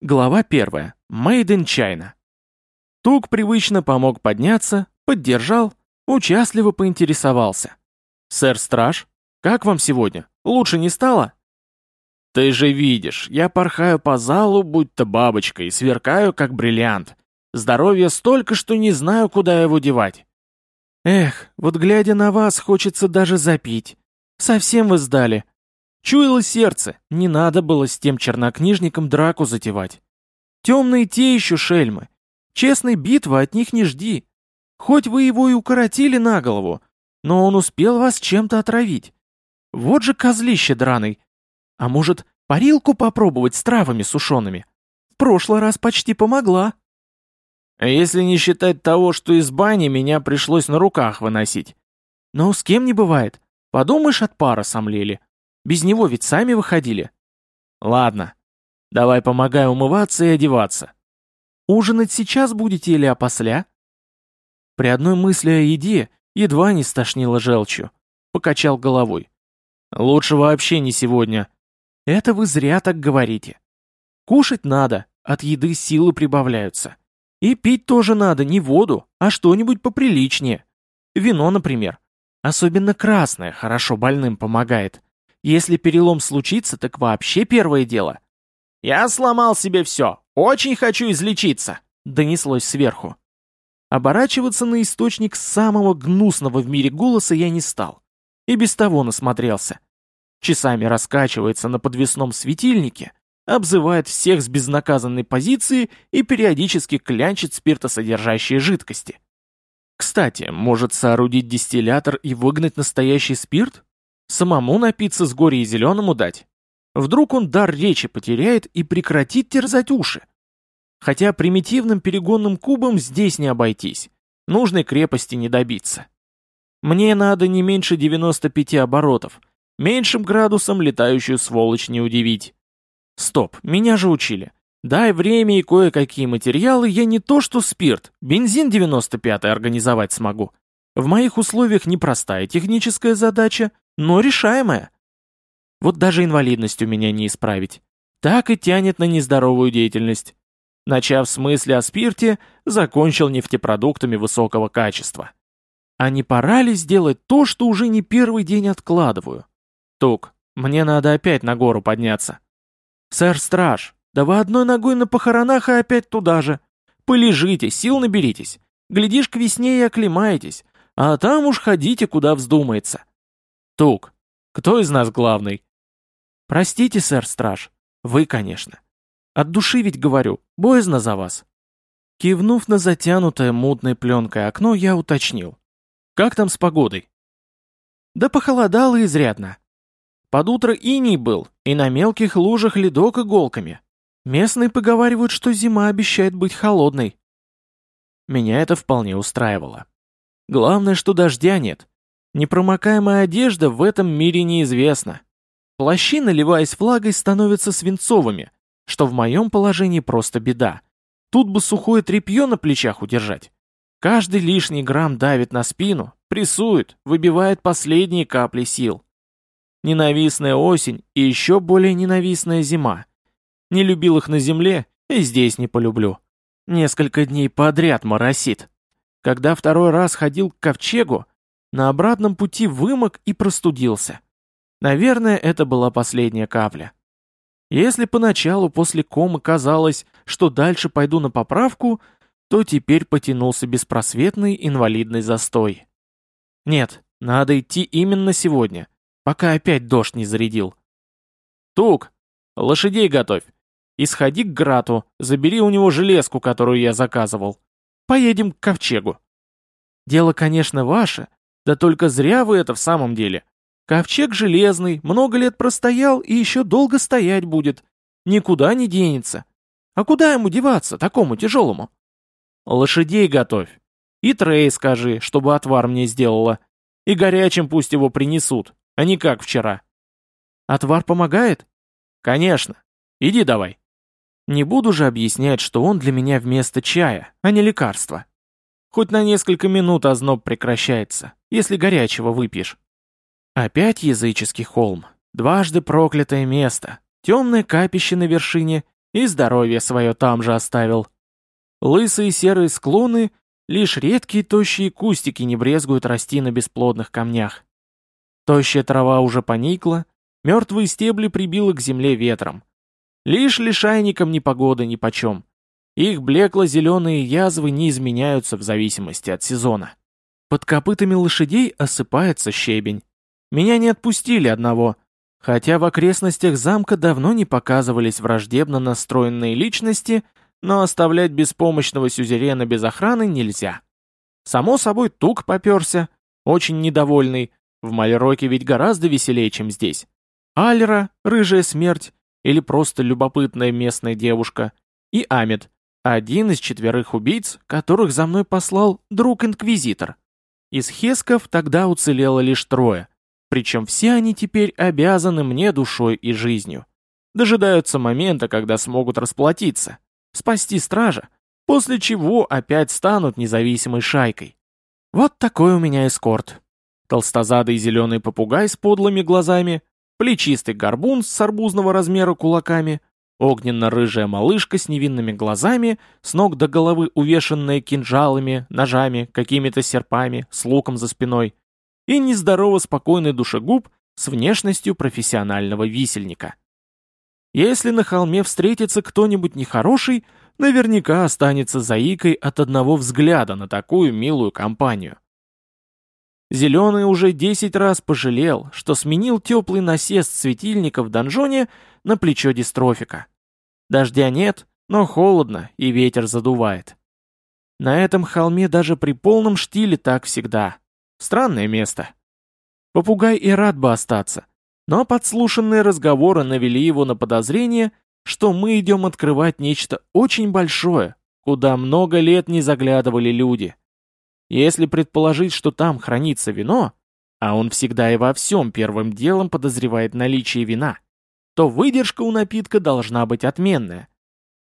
Глава первая. Made in China. Тук привычно помог подняться, поддержал, участливо поинтересовался. «Сэр Страж, как вам сегодня? Лучше не стало?» «Ты же видишь, я порхаю по залу, будь-то бабочка, и сверкаю, как бриллиант. Здоровья столько, что не знаю, куда его девать». «Эх, вот глядя на вас, хочется даже запить. Совсем вы сдали. Чуяло сердце, не надо было с тем чернокнижником драку затевать. Темные те еще шельмы. Честной битвы от них не жди. Хоть вы его и укоротили на голову, но он успел вас чем-то отравить. Вот же козлище драный. А может, парилку попробовать с травами сушеными? В прошлый раз почти помогла. А если не считать того, что из бани меня пришлось на руках выносить? Но с кем не бывает. Подумаешь, от пара сомлели. Без него ведь сами выходили. Ладно, давай помогай умываться и одеваться. Ужинать сейчас будете или опосля? При одной мысли о еде едва не стошнило желчью. Покачал головой. Лучше вообще не сегодня. Это вы зря так говорите. Кушать надо, от еды силы прибавляются. И пить тоже надо не воду, а что-нибудь поприличнее. Вино, например. Особенно красное хорошо больным помогает. Если перелом случится, так вообще первое дело. «Я сломал себе все. Очень хочу излечиться», — донеслось сверху. Оборачиваться на источник самого гнусного в мире голоса я не стал. И без того насмотрелся. Часами раскачивается на подвесном светильнике, обзывает всех с безнаказанной позиции и периодически клянчит спиртосодержащие жидкости. Кстати, может соорудить дистиллятор и выгнать настоящий спирт? Самому напиться с горя и зеленому дать? Вдруг он дар речи потеряет и прекратит терзать уши? Хотя примитивным перегонным кубом здесь не обойтись. Нужной крепости не добиться. Мне надо не меньше 95 оборотов. Меньшим градусом летающую сволочь не удивить. Стоп, меня же учили. Дай время и кое-какие материалы, я не то что спирт, бензин 95 организовать смогу. В моих условиях непростая техническая задача, но решаемая. Вот даже инвалидность у меня не исправить. Так и тянет на нездоровую деятельность. Начав с мысли о спирте, закончил нефтепродуктами высокого качества. А не пора ли сделать то, что уже не первый день откладываю? Тук, мне надо опять на гору подняться. Сэр Страж, да вы одной ногой на похоронах и опять туда же. Полежите, сил наберитесь. Глядишь, к весне и оклемаетесь. А там уж ходите, куда вздумается. Тук, кто из нас главный? Простите, сэр Страж. Вы, конечно. От души ведь говорю, боязно за вас. Кивнув на затянутое мутной пленкой окно, я уточнил. Как там с погодой? Да похолодало изрядно. Под утро иней был, и на мелких лужах ледок иголками. Местные поговаривают, что зима обещает быть холодной. Меня это вполне устраивало. Главное, что дождя нет, Непромокаемая одежда в этом мире неизвестна. Плащи, наливаясь влагой, становятся свинцовыми, что в моем положении просто беда. Тут бы сухое тряпье на плечах удержать. Каждый лишний грамм давит на спину, прессует, выбивает последние капли сил. Ненавистная осень и еще более ненавистная зима. Не любил их на земле, и здесь не полюблю. Несколько дней подряд моросит. Когда второй раз ходил к ковчегу, на обратном пути вымок и простудился. Наверное, это была последняя капля. Если поначалу после комы казалось, что дальше пойду на поправку, то теперь потянулся беспросветный инвалидный застой. Нет, надо идти именно сегодня, пока опять дождь не зарядил. Тук, лошадей готовь. И сходи к Грату, забери у него железку, которую я заказывал. Поедем к ковчегу. Дело, конечно, ваше, да только зря вы это в самом деле. Ковчег железный, много лет простоял и еще долго стоять будет. Никуда не денется. А куда ему деваться, такому тяжелому? Лошадей готовь. И Трей скажи, чтобы отвар мне сделала. И горячим пусть его принесут, а не как вчера. Отвар помогает? Конечно. Иди давай. Не буду же объяснять, что он для меня вместо чая, а не лекарство. Хоть на несколько минут озноб прекращается, если горячего выпьешь. Опять языческий холм, дважды проклятое место, темное капище на вершине и здоровье свое там же оставил. Лысые серые склоны, лишь редкие тощие кустики не брезгуют расти на бесплодных камнях. Тощая трава уже поникла, мертвые стебли прибило к земле ветром. Лишь лишайникам непогоды нипочем. Их блекло-зеленые язвы не изменяются в зависимости от сезона. Под копытами лошадей осыпается щебень. Меня не отпустили одного, хотя в окрестностях замка давно не показывались враждебно настроенные личности, но оставлять беспомощного сюзерена без охраны нельзя. Само собой, тук поперся, очень недовольный, в Мальроке ведь гораздо веселее, чем здесь. Альра, рыжая смерть, или просто любопытная местная девушка, и Амид, один из четверых убийц, которых за мной послал друг-инквизитор. Из хесков тогда уцелело лишь трое, причем все они теперь обязаны мне душой и жизнью. Дожидаются момента, когда смогут расплатиться, спасти стража, после чего опять станут независимой шайкой. Вот такой у меня эскорт. Толстозадый зеленый попугай с подлыми глазами, плечистый горбун с арбузного размера кулаками, огненно-рыжая малышка с невинными глазами, с ног до головы увешанная кинжалами, ножами, какими-то серпами, с луком за спиной, и нездорово спокойный душегуб с внешностью профессионального висельника. Если на холме встретится кто-нибудь нехороший, наверняка останется заикой от одного взгляда на такую милую компанию. Зеленый уже десять раз пожалел, что сменил теплый насест светильника в донжоне на плечо дистрофика. Дождя нет, но холодно и ветер задувает. На этом холме даже при полном штиле так всегда. Странное место. Попугай и рад бы остаться, но подслушанные разговоры навели его на подозрение, что мы идем открывать нечто очень большое, куда много лет не заглядывали люди. Если предположить, что там хранится вино, а он всегда и во всем первым делом подозревает наличие вина, то выдержка у напитка должна быть отменная.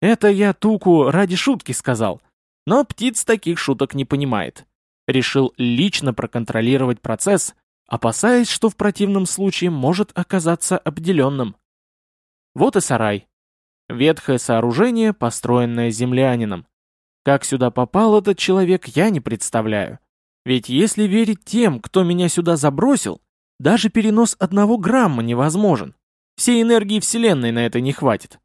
Это я Туку ради шутки сказал, но птиц таких шуток не понимает. Решил лично проконтролировать процесс, опасаясь, что в противном случае может оказаться обделенным. Вот и сарай. Ветхое сооружение, построенное землянином. Как сюда попал этот человек, я не представляю. Ведь если верить тем, кто меня сюда забросил, даже перенос одного грамма невозможен. Всей энергии Вселенной на это не хватит.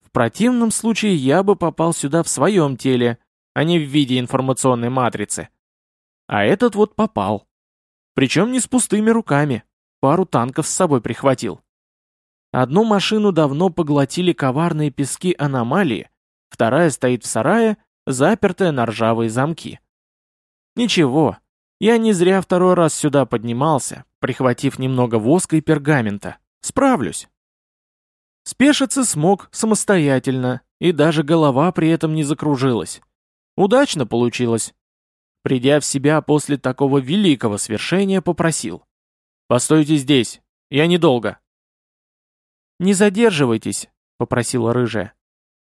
В противном случае я бы попал сюда в своем теле, а не в виде информационной матрицы. А этот вот попал. Причем не с пустыми руками. Пару танков с собой прихватил. Одну машину давно поглотили коварные пески аномалии, вторая стоит в сарае, запертая на ржавые замки. Ничего, я не зря второй раз сюда поднимался, прихватив немного воска и пергамента. Справлюсь. Спешиться смог самостоятельно, и даже голова при этом не закружилась. Удачно получилось. Придя в себя после такого великого свершения, попросил. «Постойте здесь, я недолго». «Не задерживайтесь», — попросила рыжая.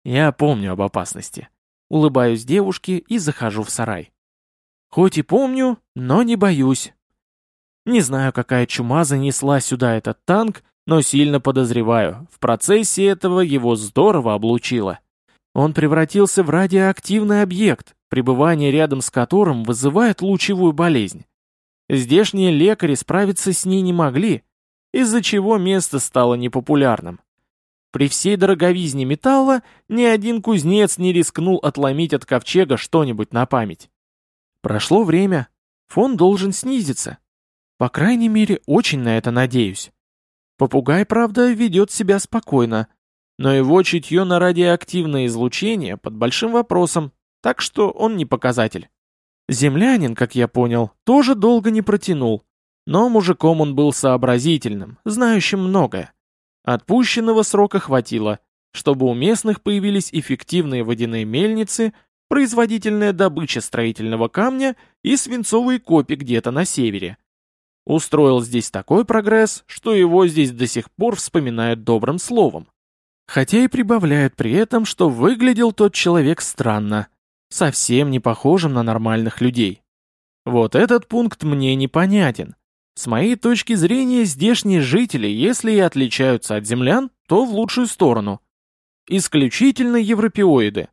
«Я помню об опасности. Улыбаюсь девушке и захожу в сарай. Хоть и помню, но не боюсь. Не знаю, какая чума занесла сюда этот танк, но сильно подозреваю, в процессе этого его здорово облучило. Он превратился в радиоактивный объект, пребывание рядом с которым вызывает лучевую болезнь. Здешние лекари справиться с ней не могли, из-за чего место стало непопулярным. При всей дороговизне металла ни один кузнец не рискнул отломить от ковчега что-нибудь на память. Прошло время, фон должен снизиться. По крайней мере, очень на это надеюсь. Попугай, правда, ведет себя спокойно, но его чутье на радиоактивное излучение под большим вопросом, так что он не показатель. Землянин, как я понял, тоже долго не протянул, но мужиком он был сообразительным, знающим многое. Отпущенного срока хватило, чтобы у местных появились эффективные водяные мельницы, производительная добыча строительного камня и свинцовые копи где-то на севере. Устроил здесь такой прогресс, что его здесь до сих пор вспоминают добрым словом. Хотя и прибавляют при этом, что выглядел тот человек странно, совсем не похожим на нормальных людей. Вот этот пункт мне непонятен. С моей точки зрения, здешние жители, если и отличаются от землян, то в лучшую сторону. Исключительно европеоиды.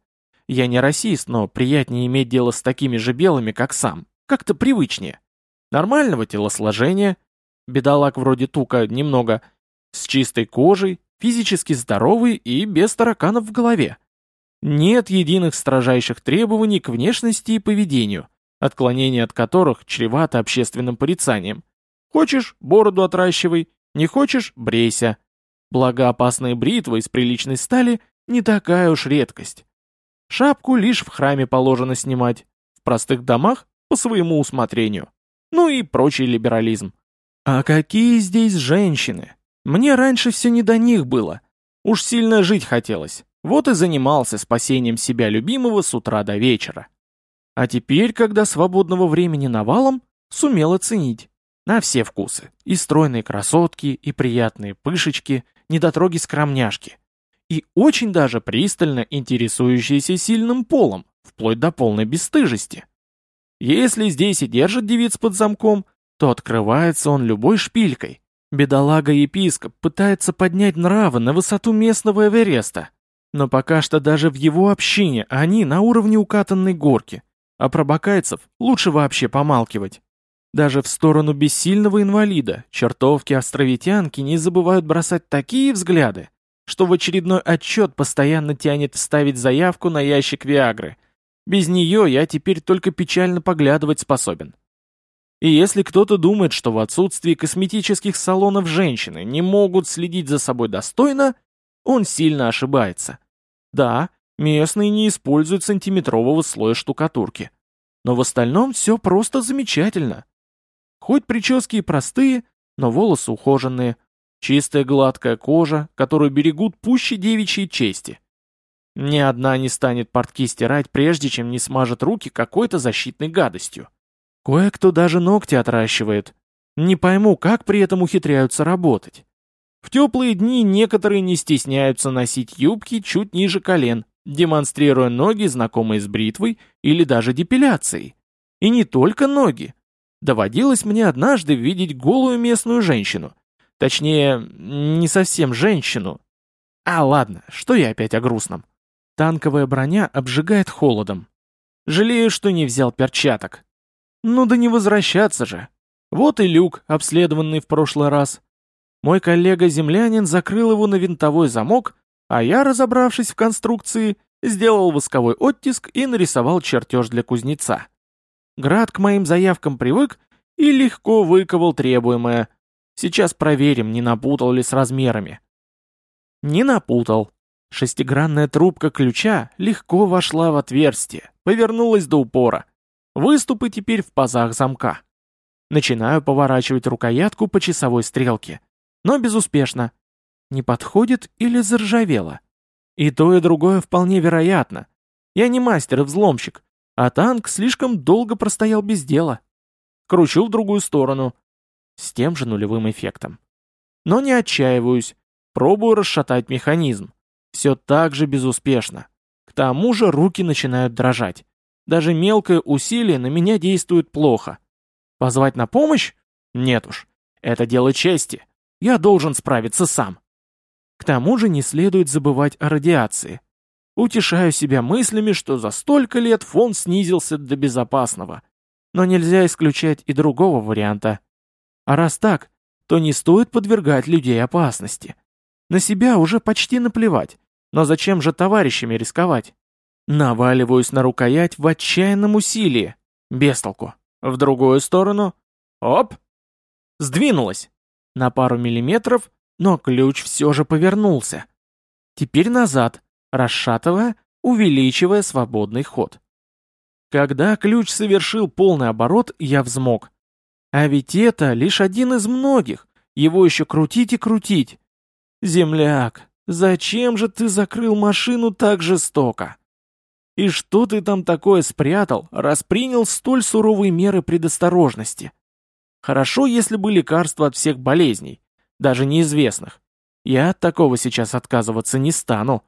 Я не расист, но приятнее иметь дело с такими же белыми, как сам. Как-то привычнее. Нормального телосложения. Бедолаг вроде тука немного. С чистой кожей, физически здоровый и без тараканов в голове. Нет единых строжайших требований к внешности и поведению, отклонение от которых чревато общественным порицанием. Хочешь – бороду отращивай, не хочешь – брейся. Благо опасные бритвы из приличной стали не такая уж редкость. Шапку лишь в храме положено снимать, в простых домах по своему усмотрению. Ну и прочий либерализм. А какие здесь женщины? Мне раньше все не до них было. Уж сильно жить хотелось. Вот и занимался спасением себя любимого с утра до вечера. А теперь, когда свободного времени навалом, сумел оценить. На все вкусы. И стройные красотки, и приятные пышечки, недотроги-скромняшки. И очень даже пристально интересующиеся сильным полом, вплоть до полной бесстыжести. Если здесь и держат девиц под замком, то открывается он любой шпилькой. Бедолага-епископ пытается поднять нравы на высоту местного Эвереста. Но пока что даже в его общине они на уровне укатанной горки, а про бакайцев лучше вообще помалкивать. Даже в сторону бессильного инвалида чертовки островитянки не забывают бросать такие взгляды, что в очередной отчет постоянно тянет вставить заявку на ящик Виагры. Без нее я теперь только печально поглядывать способен. И если кто-то думает, что в отсутствии косметических салонов женщины не могут следить за собой достойно, он сильно ошибается. Да, местные не используют сантиметрового слоя штукатурки. Но в остальном все просто замечательно. Хоть прически и простые, но волосы ухоженные, чистая гладкая кожа, которую берегут пуще девичьей чести. Ни одна не станет портки стирать, прежде чем не смажет руки какой-то защитной гадостью. Кое-кто даже ногти отращивает. Не пойму, как при этом ухитряются работать. В теплые дни некоторые не стесняются носить юбки чуть ниже колен, демонстрируя ноги, знакомые с бритвой или даже депиляцией. И не только ноги. Доводилось мне однажды видеть голую местную женщину. Точнее, не совсем женщину. А ладно, что я опять о грустном. Танковая броня обжигает холодом. Жалею, что не взял перчаток. Ну да не возвращаться же. Вот и люк, обследованный в прошлый раз. Мой коллега-землянин закрыл его на винтовой замок, а я, разобравшись в конструкции, сделал восковой оттиск и нарисовал чертеж для кузнеца. Град к моим заявкам привык и легко выковал требуемое. Сейчас проверим, не напутал ли с размерами. Не напутал. Шестигранная трубка ключа легко вошла в отверстие, повернулась до упора. Выступы теперь в пазах замка. Начинаю поворачивать рукоятку по часовой стрелке но безуспешно. Не подходит или заржавело? И то, и другое вполне вероятно. Я не мастер и взломщик, а танк слишком долго простоял без дела. Кручу в другую сторону. С тем же нулевым эффектом. Но не отчаиваюсь. Пробую расшатать механизм. Все так же безуспешно. К тому же руки начинают дрожать. Даже мелкое усилие на меня действует плохо. Позвать на помощь? Нет уж. Это дело чести. Я должен справиться сам. К тому же не следует забывать о радиации. Утешаю себя мыслями, что за столько лет фон снизился до безопасного. Но нельзя исключать и другого варианта. А раз так, то не стоит подвергать людей опасности. На себя уже почти наплевать, но зачем же товарищами рисковать? Наваливаюсь на рукоять в отчаянном усилии. Без толку. В другую сторону. Оп! Сдвинулась на пару миллиметров, но ключ все же повернулся. Теперь назад, расшатывая, увеличивая свободный ход. Когда ключ совершил полный оборот, я взмок. А ведь это лишь один из многих, его еще крутить и крутить. Земляк, зачем же ты закрыл машину так жестоко? И что ты там такое спрятал, распринял столь суровые меры предосторожности? Хорошо, если бы лекарства от всех болезней, даже неизвестных. Я от такого сейчас отказываться не стану.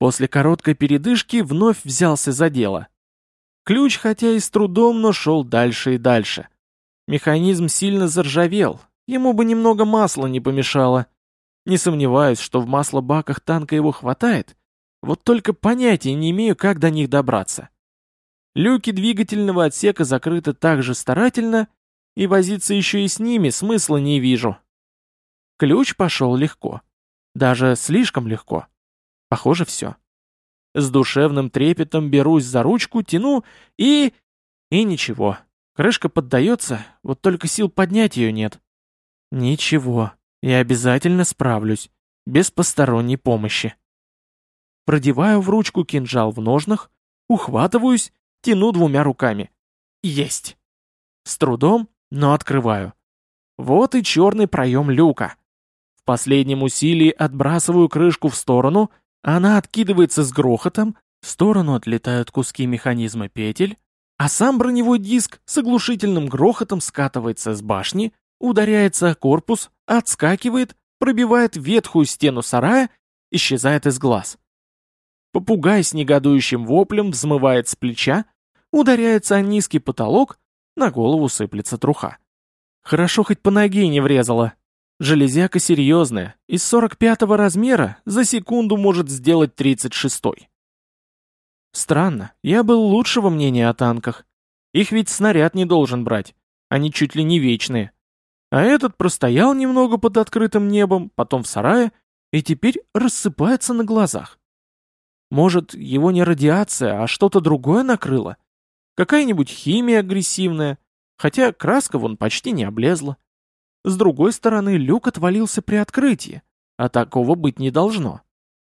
После короткой передышки вновь взялся за дело. Ключ, хотя и с трудом, но шел дальше и дальше. Механизм сильно заржавел, ему бы немного масла не помешало. Не сомневаюсь, что в маслобаках танка его хватает, Вот только понятия не имею, как до них добраться. Люки двигательного отсека закрыты так же старательно, и возиться еще и с ними смысла не вижу. Ключ пошел легко. Даже слишком легко. Похоже, все. С душевным трепетом берусь за ручку, тяну и... И ничего. Крышка поддается, вот только сил поднять ее нет. Ничего, я обязательно справлюсь, без посторонней помощи. Продеваю в ручку кинжал в ножнах, ухватываюсь, тяну двумя руками. Есть. С трудом, но открываю. Вот и черный проем люка. В последнем усилии отбрасываю крышку в сторону, она откидывается с грохотом, в сторону отлетают куски механизма петель, а сам броневой диск с оглушительным грохотом скатывается с башни, ударяется о корпус, отскакивает, пробивает ветхую стену сарая, исчезает из глаз. Попугай с негодующим воплем взмывает с плеча, ударяется о низкий потолок, на голову сыплется труха. Хорошо хоть по ноге не врезала. Железяка серьезная, из 45-го размера за секунду может сделать 36-й. Странно, я был лучшего мнения о танках. Их ведь снаряд не должен брать, они чуть ли не вечные. А этот простоял немного под открытым небом, потом в сарае, и теперь рассыпается на глазах. Может, его не радиация, а что-то другое накрыло? Какая-нибудь химия агрессивная, хотя краска вон почти не облезла. С другой стороны, люк отвалился при открытии, а такого быть не должно.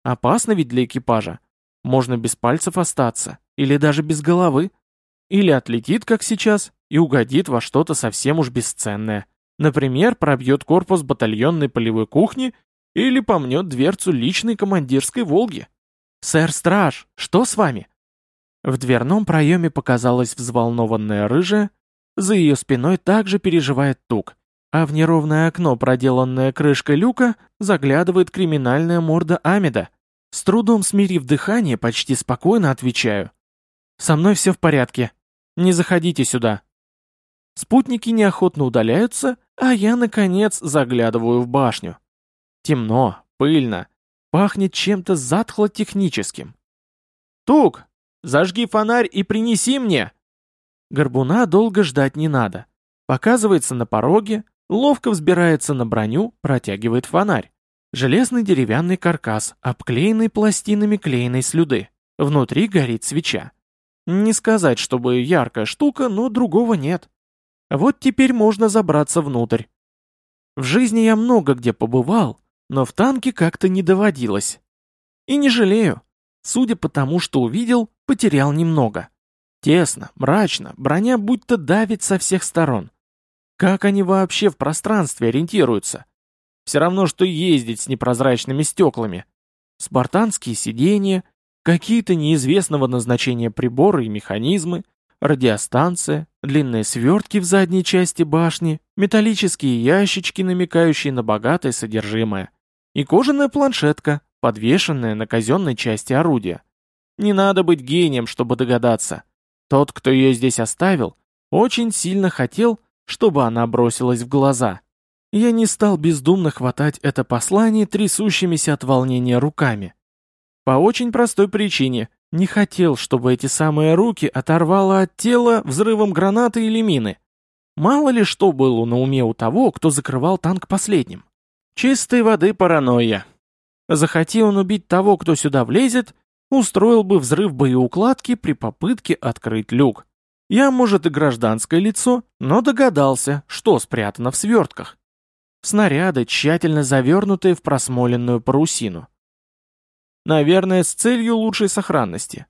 Опасно ведь для экипажа. Можно без пальцев остаться, или даже без головы. Или отлетит, как сейчас, и угодит во что-то совсем уж бесценное. Например, пробьет корпус батальонной полевой кухни или помнет дверцу личной командирской «Волги». «Сэр Страж, что с вами?» В дверном проеме показалась взволнованная рыжая, за ее спиной также переживает тук, а в неровное окно, проделанное крышкой люка, заглядывает криминальная морда Амида. С трудом смирив дыхание, почти спокойно отвечаю. «Со мной все в порядке. Не заходите сюда». Спутники неохотно удаляются, а я, наконец, заглядываю в башню. Темно, пыльно, пахнет чем-то затхло-техническим. «Тук, зажги фонарь и принеси мне!» Горбуна долго ждать не надо. Показывается на пороге, ловко взбирается на броню, протягивает фонарь. Железный деревянный каркас, обклеенный пластинами клееной слюды. Внутри горит свеча. Не сказать, чтобы яркая штука, но другого нет. Вот теперь можно забраться внутрь. В жизни я много где побывал, но в танке как-то не доводилось. И не жалею. Судя по тому, что увидел, потерял немного. Тесно, мрачно, броня будто давит со всех сторон. Как они вообще в пространстве ориентируются? Все равно, что ездить с непрозрачными стеклами. Спартанские сиденья, какие-то неизвестного назначения приборы и механизмы, радиостанция, длинные свертки в задней части башни, металлические ящички, намекающие на богатое содержимое, и кожаная планшетка, подвешенная на казенной части орудия. Не надо быть гением, чтобы догадаться. Тот, кто ее здесь оставил, очень сильно хотел, чтобы она бросилась в глаза. Я не стал бездумно хватать это послание трясущимися от волнения руками. По очень простой причине. Не хотел, чтобы эти самые руки оторвало от тела взрывом гранаты или мины. Мало ли что было на уме у того, кто закрывал танк последним. Чистой воды паранойя. Захоти он убить того, кто сюда влезет, устроил бы взрыв боеукладки при попытке открыть люк. Я, может, и гражданское лицо, но догадался, что спрятано в свертках. Снаряды, тщательно завернутые в просмоленную парусину. Наверное, с целью лучшей сохранности.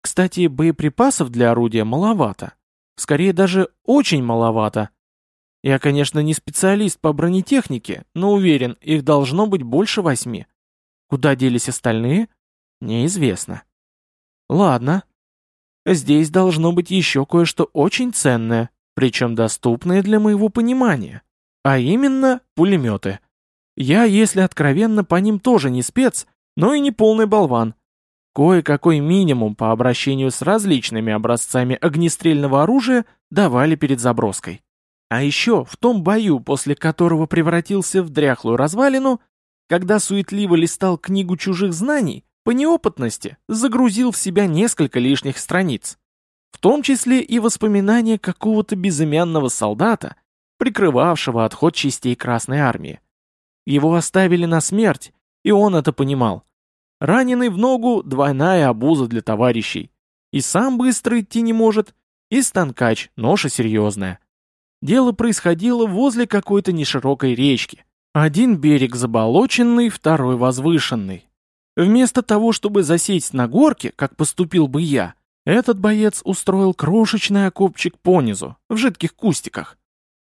Кстати, боеприпасов для орудия маловато. Скорее даже очень маловато. Я, конечно, не специалист по бронетехнике, но уверен, их должно быть больше восьми. Куда делись остальные? Неизвестно. Ладно, Здесь должно быть еще кое-что очень ценное, причем доступное для моего понимания. А именно пулеметы. Я, если откровенно, по ним тоже не спец, но и не полный болван. Кое-какой минимум по обращению с различными образцами огнестрельного оружия давали перед заброской. А еще в том бою, после которого превратился в дряхлую развалину, когда суетливо листал книгу чужих знаний, по неопытности загрузил в себя несколько лишних страниц, в том числе и воспоминания какого-то безымянного солдата, прикрывавшего отход частей Красной Армии. Его оставили на смерть, и он это понимал. Раненый в ногу – двойная обуза для товарищей. И сам быстро идти не может, и станкач, ноша серьезная. Дело происходило возле какой-то неширокой речки. Один берег заболоченный, второй возвышенный. Вместо того, чтобы засесть на горке, как поступил бы я, этот боец устроил крошечный окопчик понизу, в жидких кустиках.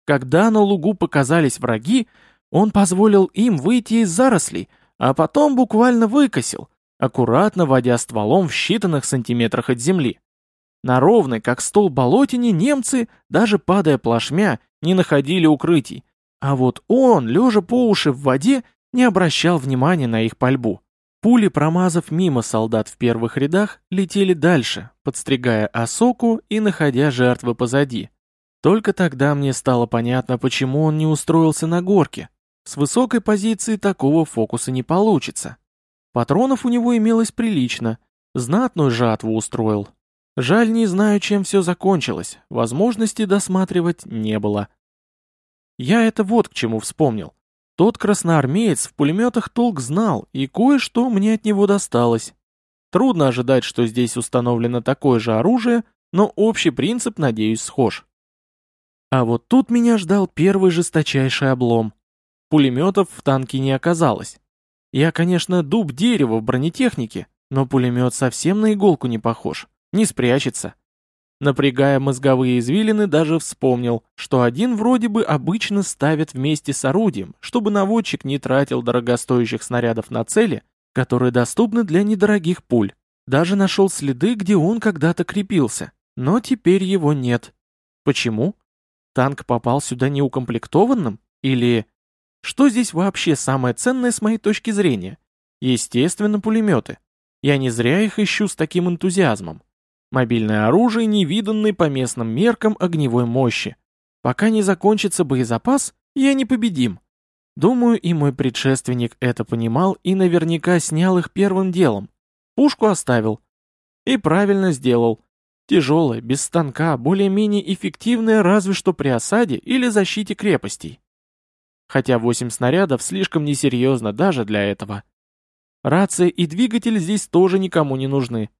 Когда на лугу показались враги, он позволил им выйти из зарослей, а потом буквально выкосил, аккуратно водя стволом в считанных сантиметрах от земли. На ровной, как стол болотине, немцы, даже падая плашмя, не находили укрытий, а вот он, лежа по уши в воде, не обращал внимания на их пальбу. Пули, промазав мимо солдат в первых рядах, летели дальше, подстригая осоку и находя жертвы позади. Только тогда мне стало понятно, почему он не устроился на горке. С высокой позиции такого фокуса не получится. Патронов у него имелось прилично, знатную жатву устроил. Жаль, не знаю, чем все закончилось, возможности досматривать не было. Я это вот к чему вспомнил. Тот красноармеец в пулеметах толк знал, и кое-что мне от него досталось. Трудно ожидать, что здесь установлено такое же оружие, но общий принцип, надеюсь, схож. А вот тут меня ждал первый жесточайший облом. Пулеметов в танке не оказалось. Я, конечно, дуб дерева в бронетехнике, но пулемет совсем на иголку не похож, не спрячется. Напрягая мозговые извилины, даже вспомнил, что один вроде бы обычно ставят вместе с орудием, чтобы наводчик не тратил дорогостоящих снарядов на цели, которые доступны для недорогих пуль. Даже нашел следы, где он когда-то крепился, но теперь его нет. Почему? Танк попал сюда неукомплектованным? Или... Что здесь вообще самое ценное с моей точки зрения? Естественно, пулеметы. Я не зря их ищу с таким энтузиазмом. Мобильное оружие, невиданной по местным меркам огневой мощи. Пока не закончится боезапас, я не победим. Думаю, и мой предшественник это понимал и наверняка снял их первым делом. Пушку оставил. И правильно сделал. Тяжелая, без станка, более-менее эффективная разве что при осаде или защите крепостей. Хотя 8 снарядов слишком несерьезно даже для этого. Рация и двигатель здесь тоже никому не нужны.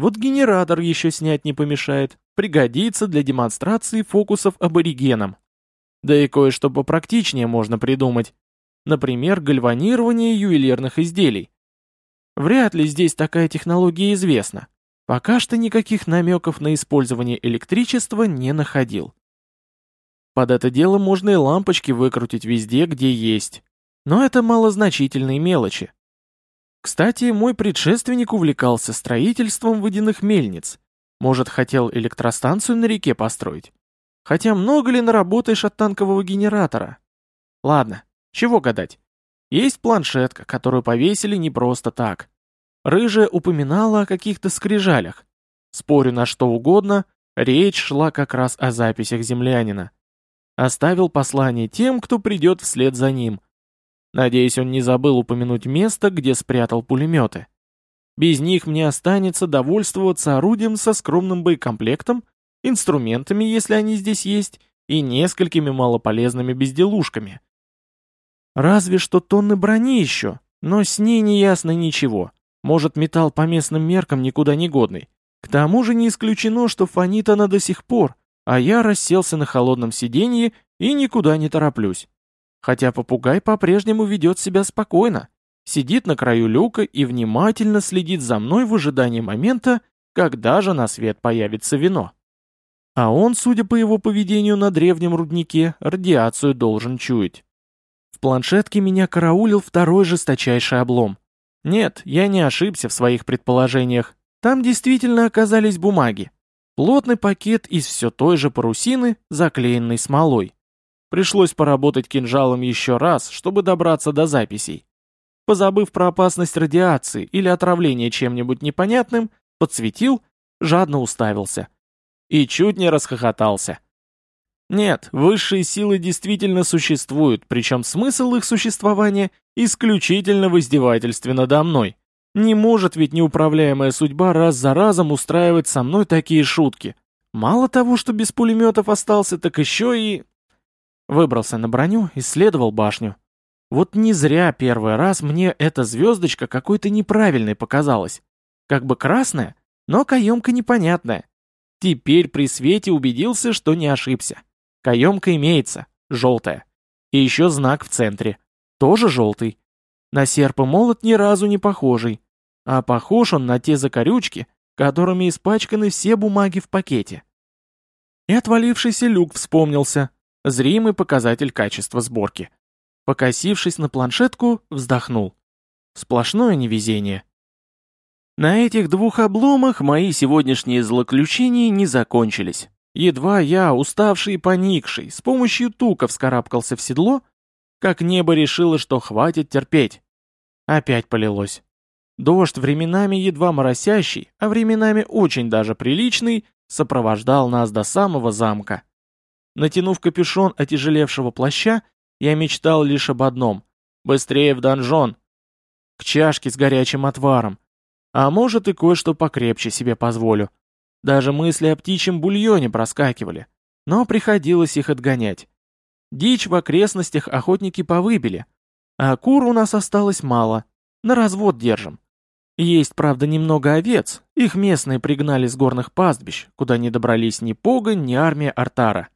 Вот генератор еще снять не помешает, пригодится для демонстрации фокусов аборигенам. Да и кое-что попрактичнее можно придумать. Например, гальванирование ювелирных изделий. Вряд ли здесь такая технология известна. Пока что никаких намеков на использование электричества не находил. Под это дело можно и лампочки выкрутить везде, где есть. Но это малозначительные мелочи. Кстати, мой предшественник увлекался строительством водяных мельниц. Может, хотел электростанцию на реке построить? Хотя много ли наработаешь от танкового генератора? Ладно, чего гадать. Есть планшетка, которую повесили не просто так. Рыжая упоминала о каких-то скрижалях. Спорю на что угодно, речь шла как раз о записях землянина. Оставил послание тем, кто придет вслед за ним. Надеюсь, он не забыл упомянуть место, где спрятал пулеметы. Без них мне останется довольствоваться орудием со скромным боекомплектом, инструментами, если они здесь есть, и несколькими малополезными безделушками. Разве что тонны брони еще, но с ней не ясно ничего. Может, металл по местным меркам никуда не годный. К тому же не исключено, что фонит она до сих пор, а я расселся на холодном сиденье и никуда не тороплюсь. Хотя попугай по-прежнему ведет себя спокойно, сидит на краю люка и внимательно следит за мной в ожидании момента, когда же на свет появится вино. А он, судя по его поведению на древнем руднике, радиацию должен чуять. В планшетке меня караулил второй жесточайший облом. Нет, я не ошибся в своих предположениях. Там действительно оказались бумаги. Плотный пакет из все той же парусины, заклеенный смолой. Пришлось поработать кинжалом еще раз, чтобы добраться до записей. Позабыв про опасность радиации или отравления чем-нибудь непонятным, подсветил, жадно уставился. И чуть не расхохотался. Нет, высшие силы действительно существуют, причем смысл их существования исключительно в издевательстве надо мной. Не может ведь неуправляемая судьба раз за разом устраивать со мной такие шутки. Мало того, что без пулеметов остался, так еще и... Выбрался на броню, исследовал башню. Вот не зря первый раз мне эта звездочка какой-то неправильной показалась. Как бы красная, но каемка непонятная. Теперь при свете убедился, что не ошибся. Каемка имеется, желтая. И еще знак в центре. Тоже желтый. На серп и молот ни разу не похожий. А похож он на те закорючки, которыми испачканы все бумаги в пакете. И отвалившийся люк вспомнился. Зримый показатель качества сборки. Покосившись на планшетку, вздохнул. Сплошное невезение. На этих двух обломах мои сегодняшние злоключения не закончились. Едва я, уставший и поникший, с помощью тука вскарабкался в седло, как небо решило, что хватит терпеть. Опять полилось. Дождь, временами едва моросящий, а временами очень даже приличный, сопровождал нас до самого замка. Натянув капюшон отяжелевшего плаща, я мечтал лишь об одном — быстрее в донжон, к чашке с горячим отваром. А может и кое-что покрепче себе позволю. Даже мысли о птичьем бульоне проскакивали, но приходилось их отгонять. Дичь в окрестностях охотники повыбили, а кур у нас осталось мало, на развод держим. Есть, правда, немного овец, их местные пригнали с горных пастбищ, куда не добрались ни погонь, ни армия Артара.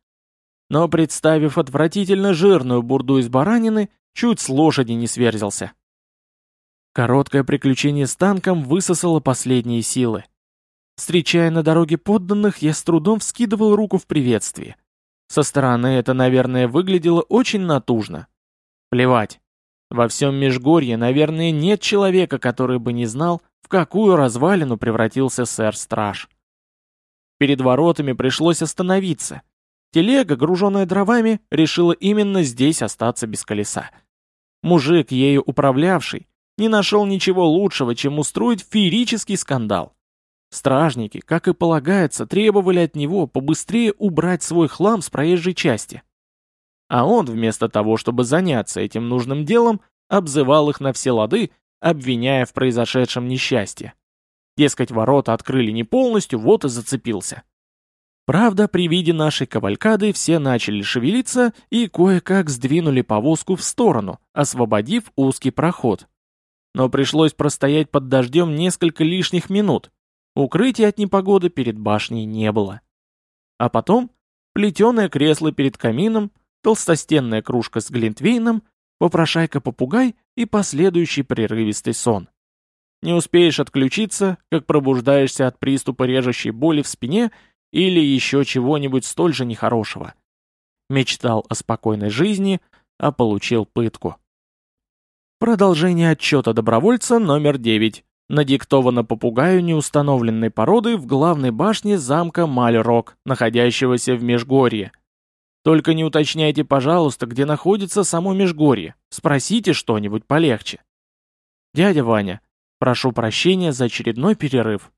Но представив отвратительно жирную бурду из баранины, чуть с лошади не сверзился. Короткое приключение с танком высосало последние силы. Встречая на дороге подданных, я с трудом вскидывал руку в приветствии. Со стороны это, наверное, выглядело очень натужно. Плевать. Во всем Межгорье, наверное, нет человека, который бы не знал, в какую развалину превратился сэр-страж. Перед воротами пришлось остановиться. Телега, груженная дровами, решила именно здесь остаться без колеса. Мужик, ею управлявший, не нашел ничего лучшего, чем устроить феерический скандал. Стражники, как и полагается, требовали от него побыстрее убрать свой хлам с проезжей части. А он, вместо того, чтобы заняться этим нужным делом, обзывал их на все лады, обвиняя в произошедшем несчастье. Дескать, ворота открыли не полностью, вот и зацепился. Правда, при виде нашей кавалькады все начали шевелиться и кое-как сдвинули повозку в сторону, освободив узкий проход. Но пришлось простоять под дождем несколько лишних минут, Укрытия от непогоды перед башней не было. А потом плетеное кресло перед камином, толстостенная кружка с глинтвейном, попрошайка-попугай и последующий прерывистый сон. Не успеешь отключиться, как пробуждаешься от приступа режущей боли в спине или еще чего-нибудь столь же нехорошего. Мечтал о спокойной жизни, а получил пытку. Продолжение отчета добровольца номер 9 надиктовано попугаю неустановленной породы в главной башне замка Мальрок, находящегося в Межгорье. Только не уточняйте, пожалуйста, где находится само Межгорье. Спросите что-нибудь полегче. Дядя Ваня, прошу прощения за очередной перерыв.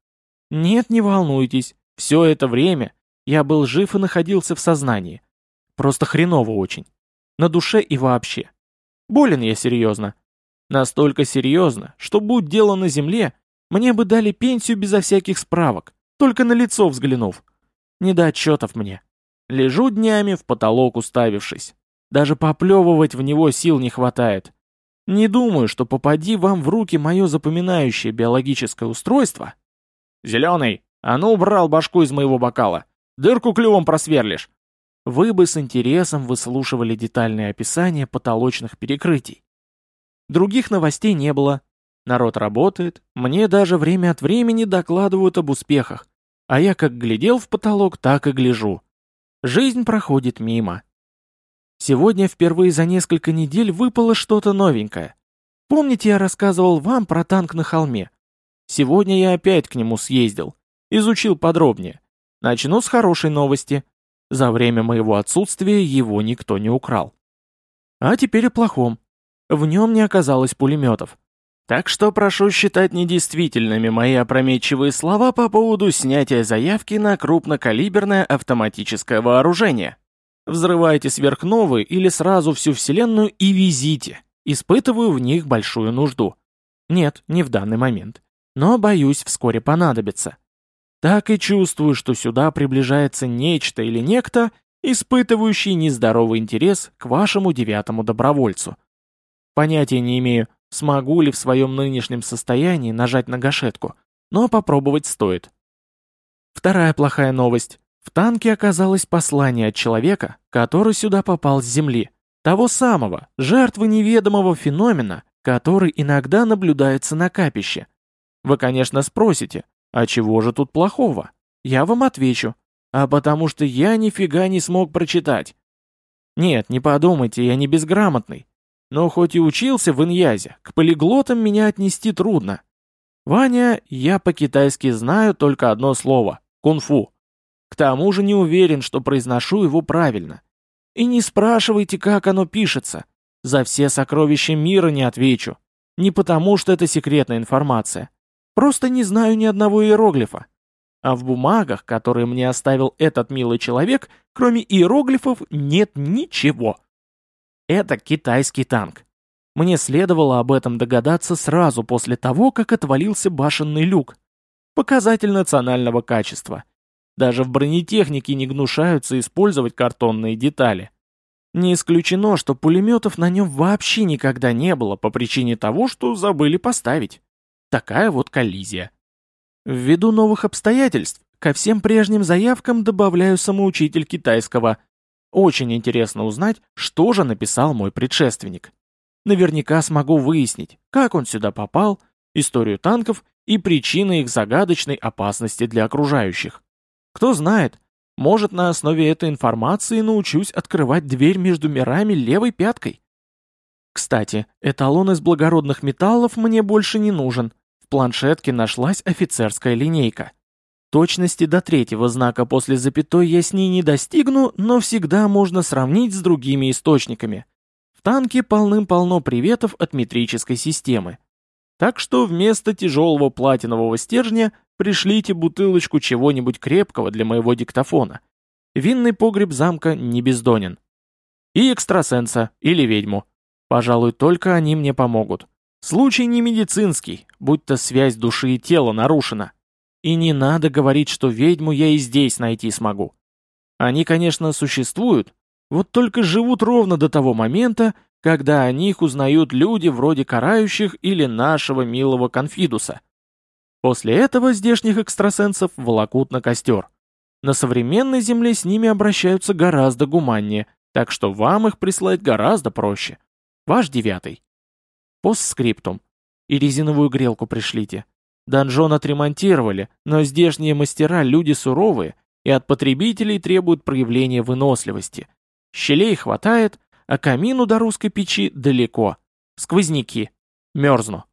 Нет, не волнуйтесь, все это время я был жив и находился в сознании. Просто хреново очень. На душе и вообще. Болен я серьезно. Настолько серьезно, что будь дело на земле, мне бы дали пенсию безо всяких справок, только на лицо взглянув. Не до отчетов мне. Лежу днями в потолок уставившись. Даже поплевывать в него сил не хватает. Не думаю, что попади вам в руки мое запоминающее биологическое устройство. Зеленый, а ну убрал башку из моего бокала. Дырку клювом просверлишь. Вы бы с интересом выслушивали детальные описания потолочных перекрытий. Других новостей не было. Народ работает, мне даже время от времени докладывают об успехах, а я как глядел в потолок, так и гляжу. Жизнь проходит мимо. Сегодня впервые за несколько недель выпало что-то новенькое. Помните, я рассказывал вам про танк на холме? Сегодня я опять к нему съездил, изучил подробнее. Начну с хорошей новости. За время моего отсутствия его никто не украл. А теперь о плохом. В нем не оказалось пулеметов. Так что прошу считать недействительными мои опрометчивые слова по поводу снятия заявки на крупнокалиберное автоматическое вооружение. Взрывайте сверхновые или сразу всю Вселенную и везите. Испытываю в них большую нужду. Нет, не в данный момент. Но, боюсь, вскоре понадобится. Так и чувствую, что сюда приближается нечто или некто, испытывающий нездоровый интерес к вашему девятому добровольцу. Понятия не имею, смогу ли в своем нынешнем состоянии нажать на гашетку, но попробовать стоит. Вторая плохая новость. В танке оказалось послание от человека, который сюда попал с Земли. Того самого, жертвы неведомого феномена, который иногда наблюдается на капище. Вы, конечно, спросите, а чего же тут плохого? Я вам отвечу. А потому что я нифига не смог прочитать. Нет, не подумайте, я не безграмотный. Но хоть и учился в Иньязе, к полиглотам меня отнести трудно. Ваня, я по-китайски знаю только одно слово — кунг-фу. К тому же не уверен, что произношу его правильно. И не спрашивайте, как оно пишется. За все сокровища мира не отвечу. Не потому, что это секретная информация. Просто не знаю ни одного иероглифа. А в бумагах, которые мне оставил этот милый человек, кроме иероглифов, нет ничего. Это китайский танк. Мне следовало об этом догадаться сразу после того, как отвалился башенный люк. Показатель национального качества. Даже в бронетехнике не гнушаются использовать картонные детали. Не исключено, что пулеметов на нем вообще никогда не было по причине того, что забыли поставить. Такая вот коллизия. Ввиду новых обстоятельств, ко всем прежним заявкам добавляю самоучитель китайского. Очень интересно узнать, что же написал мой предшественник. Наверняка смогу выяснить, как он сюда попал, историю танков и причины их загадочной опасности для окружающих. Кто знает, может на основе этой информации научусь открывать дверь между мирами левой пяткой. Кстати, эталон из благородных металлов мне больше не нужен. В планшетке нашлась офицерская линейка. Точности до третьего знака после запятой я с ней не достигну, но всегда можно сравнить с другими источниками. В танке полным-полно приветов от метрической системы. Так что вместо тяжелого платинового стержня пришлите бутылочку чего-нибудь крепкого для моего диктофона. Винный погреб замка не бездонен. И экстрасенса, или ведьму. Пожалуй, только они мне помогут. Случай не медицинский, будь то связь души и тела нарушена. И не надо говорить, что ведьму я и здесь найти смогу. Они, конечно, существуют, вот только живут ровно до того момента, когда о них узнают люди вроде карающих или нашего милого Конфидуса. После этого здешних экстрасенсов волокут на костер. На современной земле с ними обращаются гораздо гуманнее, так что вам их прислать гораздо проще. Ваш девятый. Постскриптум. И резиновую грелку пришлите. Донжон отремонтировали, но здешние мастера люди суровые и от потребителей требуют проявления выносливости. Щелей хватает, а камину до русской печи далеко. Сквозняки. Мерзну.